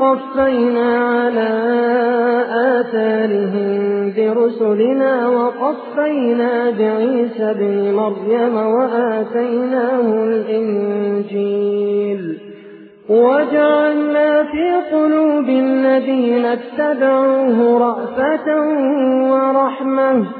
ثم قفينا على آثارهم برسلنا وقفينا بعيسى بن مريم وآتيناه الإنجيل. وجعلنا في قلوب الذين اتبعوه رأفة ورحمة.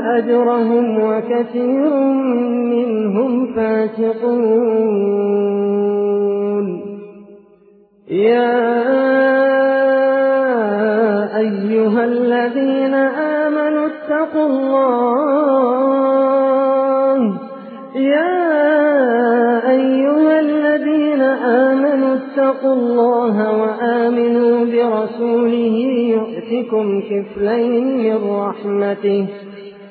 أجرهم وكثير منهم فاسقون. يا أيها الذين آمنوا اتقوا الله. يا أيها الذين آمنوا اتقوا الله وآمنوا برسوله يؤتكم كفلين من رحمته.